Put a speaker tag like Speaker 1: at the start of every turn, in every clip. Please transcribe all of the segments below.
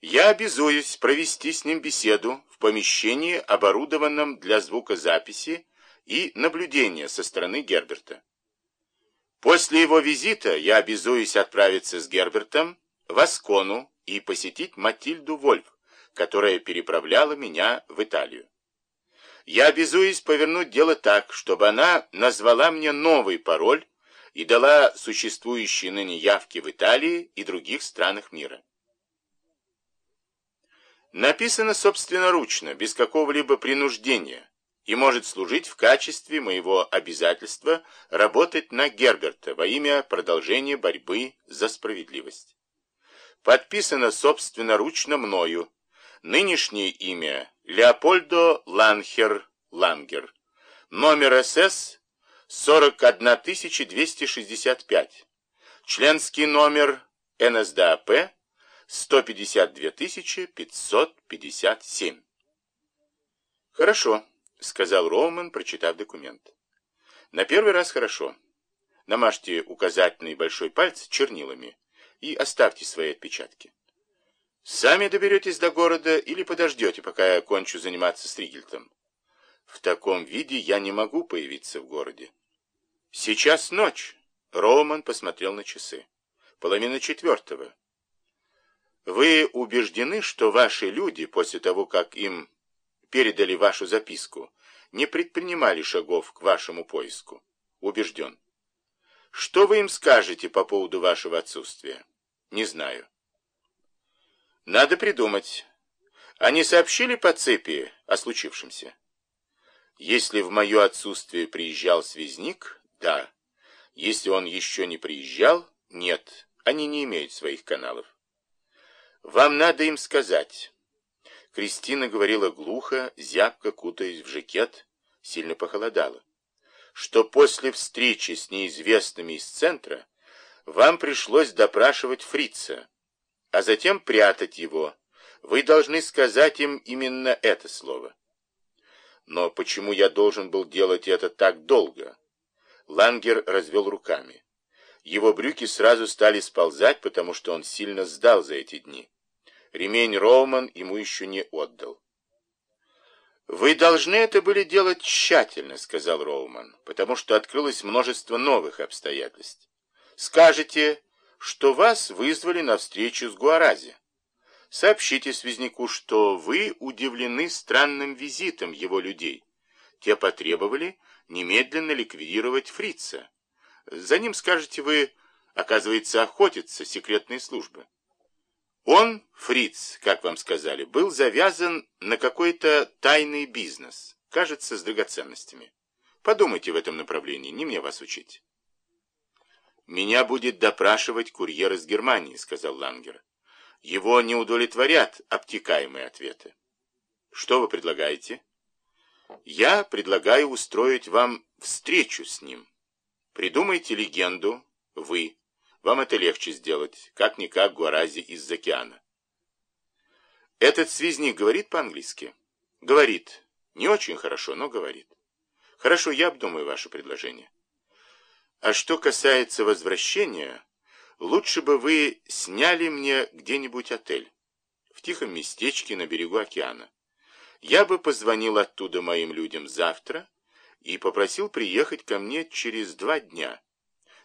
Speaker 1: Я обязуюсь провести с ним беседу в помещении, оборудованном для звукозаписи и наблюдения со стороны Герберта. После его визита я обязуюсь отправиться с Гербертом в Аскону и посетить Матильду Вольф, которая переправляла меня в Италию. Я обязуюсь повернуть дело так, чтобы она назвала мне новый пароль и дала существующие ныне явки в Италии и других странах мира. Написано собственноручно, без какого-либо принуждения, и может служить в качестве моего обязательства работать на Герберта во имя продолжения борьбы за справедливость. Подписано собственноручно мною. Нынешнее имя Леопольдо Ланхер Лангер. Номер СС 41265. Членский номер НСДАП 152 557. Хорошо, сказал Роуман, прочитав документ. На первый раз хорошо. Намажьте указательный большой пальцы чернилами и оставьте свои отпечатки. Сами доберетесь до города или подождете, пока я кончу заниматься с Ригельтом? В таком виде я не могу появиться в городе. Сейчас ночь. Роуман посмотрел на часы. Половина четвертого. Вы убеждены, что ваши люди, после того, как им передали вашу записку, не предпринимали шагов к вашему поиску? Убежден. Что вы им скажете по поводу вашего отсутствия? Не знаю. Надо придумать. Они сообщили по цепи о случившемся? Если в мое отсутствие приезжал связник, да. Если он еще не приезжал, нет. Они не имеют своих каналов. Вам надо им сказать. Кристина говорила глухо, зябко кутаясь в жакет, сильно похолодало, что после встречи с неизвестными из центра вам пришлось допрашивать фрица, а затем прятать его. Вы должны сказать им именно это слово. Но почему я должен был делать это так долго? Лангер развел руками. Его брюки сразу стали сползать, потому что он сильно сдал за эти дни. Ремень Роуман ему еще не отдал. «Вы должны это были делать тщательно», — сказал Роуман, «потому что открылось множество новых обстоятельств. Скажете, что вас вызвали на встречу с Гуарази. Сообщите связнику, что вы удивлены странным визитом его людей. Те потребовали немедленно ликвидировать фрица. За ним, скажете вы, оказывается, охотятся секретные службы. Он, фриц, как вам сказали, был завязан на какой-то тайный бизнес, кажется, с драгоценностями. Подумайте в этом направлении, не мне вас учить. «Меня будет допрашивать курьер из Германии», — сказал Лангер. «Его не удовлетворят обтекаемые ответы». «Что вы предлагаете?» «Я предлагаю устроить вам встречу с ним. Придумайте легенду, вы, вам это легче сделать, как-никак Гуарази из океана. Этот связник говорит по-английски? Говорит. Не очень хорошо, но говорит. Хорошо, я обдумаю ваше предложение. А что касается возвращения, лучше бы вы сняли мне где-нибудь отель. В тихом местечке на берегу океана. Я бы позвонил оттуда моим людям завтра и попросил приехать ко мне через два дня.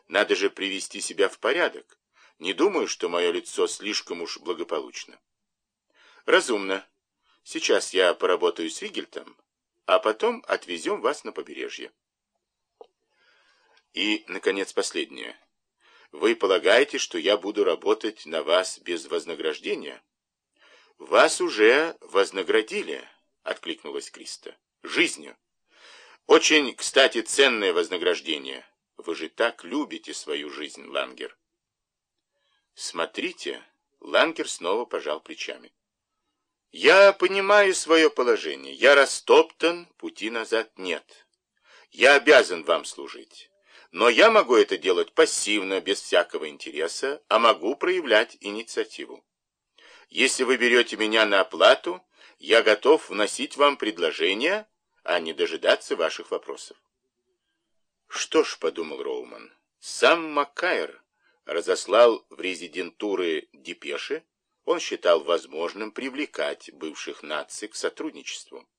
Speaker 1: Надо же привести себя в порядок. Не думаю, что мое лицо слишком уж благополучно. Разумно. Сейчас я поработаю с Ригельтом, а потом отвезем вас на побережье. И, наконец, последнее. Вы полагаете, что я буду работать на вас без вознаграждения? Вас уже вознаградили, откликнулась Криста. Жизнью. Очень, кстати, ценное вознаграждение. Вы же так любите свою жизнь, Лангер. Смотрите, Лангер снова пожал плечами. Я понимаю свое положение. Я растоптан, пути назад нет. Я обязан вам служить. Но я могу это делать пассивно, без всякого интереса, а могу проявлять инициативу. Если вы берете меня на оплату, я готов вносить вам предложения, а не дожидаться ваших вопросов. Что ж, подумал Роуман, сам Маккайр разослал в резидентуры депеши, Он считал возможным привлекать бывших наций к сотрудничеству.